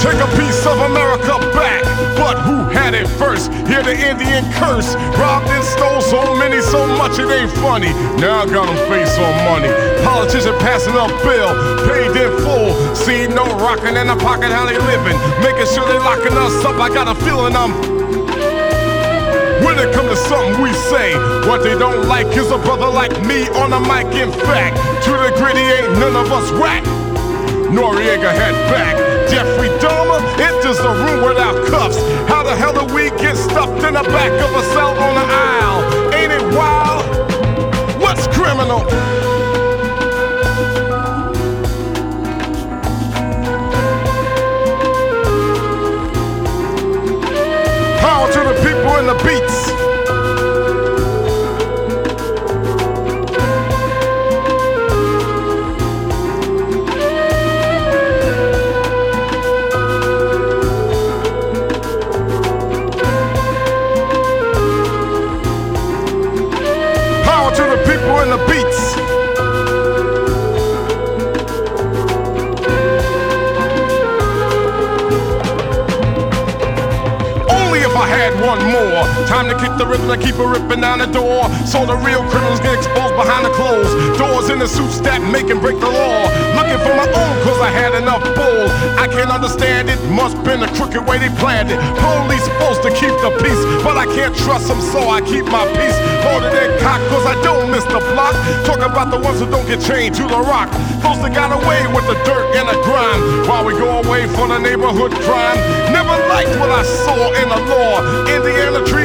Take a piece of America back. But who had it first? Hear the Indian curse. Robbed and stole so many, so much it ain't funny. Now I got them face on money. Politician passing a bill, paid in full. See no rockin' in the pocket, how they living. Making sure they locking us up. I got a feeling I'm when it comes to something we say, what they don't like is a brother like me on the mic. In fact, to the gritty ain't none of us whack. Noriega head back. The hell do we get stuffed in the back of a cell on the aisle? Ain't it wild? What's criminal? Power to the people and the beats. People and the beats. Only if I had one more. Time to kick the rhythm and keep it ripping down the door. So the real criminals get exposed behind the clothes. Doors in the suits that make and break the law. Looking for my own cause I had enough bull. I can't understand it. Must been a crooked way they planned it. Police supposed to keep the peace, but I can't trust them, so I keep my peace. Loaded in cock cause I don't about the ones who don't get chained to the rock. Those that got away with the dirt and the grind. While we go away for the neighborhood crime. Never liked what I saw in the law. Indiana trees